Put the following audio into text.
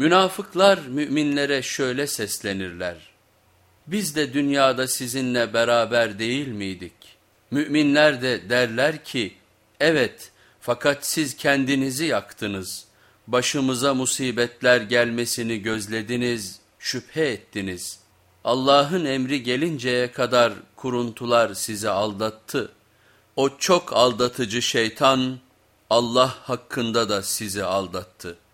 Münafıklar müminlere şöyle seslenirler. Biz de dünyada sizinle beraber değil miydik? Müminler de derler ki, evet fakat siz kendinizi yaktınız. Başımıza musibetler gelmesini gözlediniz, şüphe ettiniz. Allah'ın emri gelinceye kadar kuruntular sizi aldattı. O çok aldatıcı şeytan Allah hakkında da sizi aldattı.''